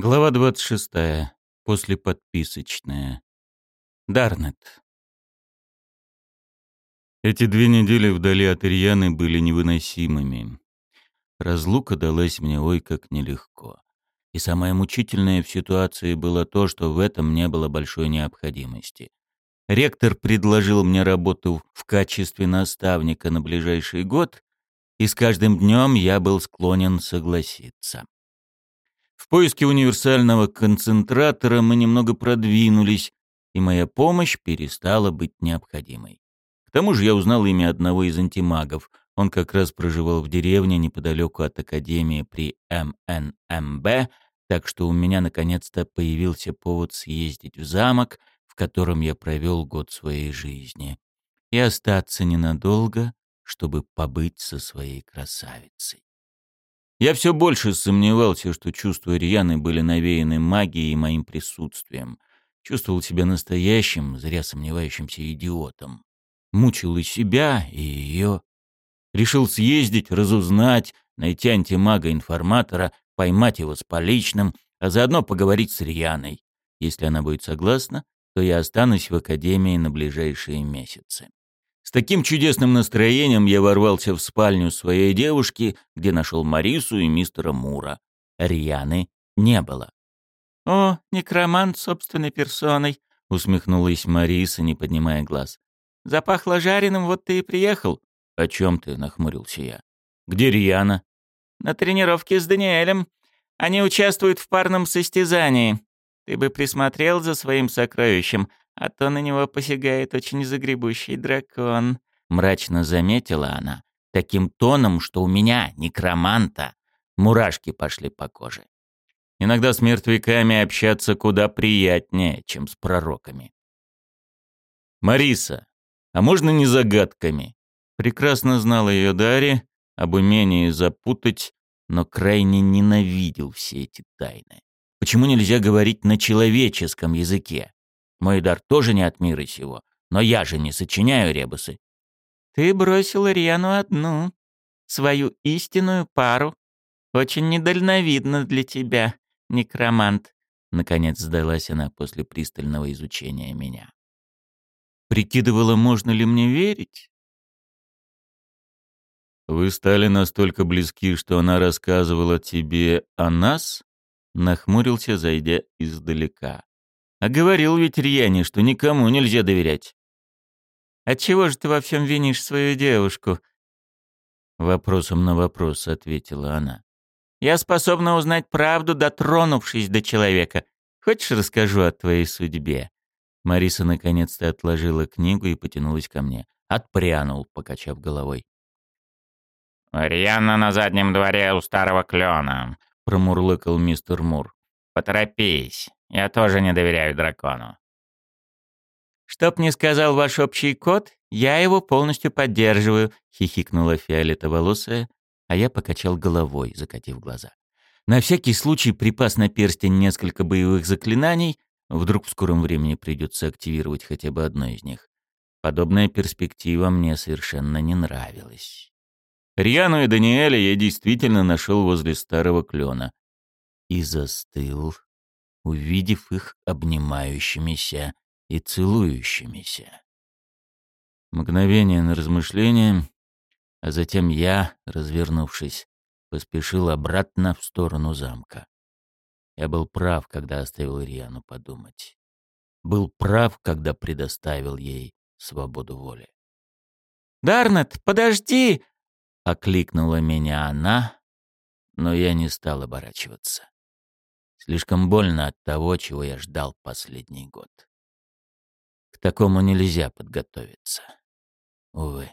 Глава 26. Послеподписочная. Дарнет. Эти две недели вдали от Ирьяны были невыносимыми. Разлука далась мне ой как нелегко. И самое мучительное в ситуации было то, что в этом не было большой необходимости. Ректор предложил мне работу в качестве наставника на ближайший год, и с каждым днем я был склонен согласиться. В поиске универсального концентратора мы немного продвинулись, и моя помощь перестала быть необходимой. К тому же я узнал имя одного из антимагов. Он как раз проживал в деревне неподалеку от Академии при МНМБ, так что у меня наконец-то появился повод съездить в замок, в котором я провел год своей жизни, и остаться ненадолго, чтобы побыть со своей красавицей. Я все больше сомневался, что чувства Рьяны были навеяны магией и моим присутствием. Чувствовал себя настоящим, зря сомневающимся идиотом. Мучил и себя, и ее. Решил съездить, разузнать, найти антимага-информатора, поймать его с поличным, а заодно поговорить с Рьяной. Если она будет согласна, то я останусь в академии на ближайшие месяцы. С таким чудесным настроением я ворвался в спальню своей девушки, где нашел Марису и мистера Мура. Рианы не было. «О, некромант собственной персоной», — усмехнулась Мариса, не поднимая глаз. «Запахло жареным, вот ты и приехал». «О чем ты?» — нахмурился я. «Где Риана?» «На тренировке с Даниэлем. Они участвуют в парном состязании. Ты бы присмотрел за своим сокровищем, а то на него посягает очень загребущий дракон», — мрачно заметила она, таким тоном, что у меня, некроманта, мурашки пошли по коже. Иногда с мертвяками общаться куда приятнее, чем с пророками. «Мариса, а можно не загадками?» Прекрасно знала ее Дарья об умении запутать, но крайне ненавидел все эти тайны. Почему нельзя говорить на человеческом языке? Мой дар тоже не от мира сего, но я же не сочиняю ребусы. Ты бросил Риану одну, свою истинную пару. Очень недальновидно для тебя, некромант. Наконец сдалась она после пристального изучения меня. Прикидывала, можно ли мне верить? Вы стали настолько близки, что она рассказывала тебе о нас? Нахмурился, зайдя издалека. А говорил ведь Рьяне, что никому нельзя доверять. «Отчего же ты во всем винишь свою девушку?» Вопросом на вопрос ответила она. «Я способна узнать правду, дотронувшись до человека. Хочешь, расскажу о твоей судьбе?» Мариса наконец-то отложила книгу и потянулась ко мне. Отпрянул, покачав головой. «Рьяна на заднем дворе у старого клена», — промурлыкал мистер Мур. «Поторопись». Я тоже не доверяю дракону. «Чтоб не сказал ваш общий кот, я его полностью поддерживаю», — хихикнула фиолетоволосая, а я покачал головой, закатив глаза. На всякий случай припас на перстень несколько боевых заклинаний, вдруг в скором времени придется активировать хотя бы одно из них. Подобная перспектива мне совершенно не нравилась. Рьяну и Даниэля я действительно нашел возле старого клена. И застыл, увидев их обнимающимися и целующимися. Мгновение на размышление, а затем я, развернувшись, поспешил обратно в сторону замка. Я был прав, когда оставил Риану подумать. Был прав, когда предоставил ей свободу воли. «Дарнет, подожди!» — окликнула меня она, но я не стал оборачиваться. Слишком больно от того, чего я ждал последний год. К такому нельзя подготовиться. Увы.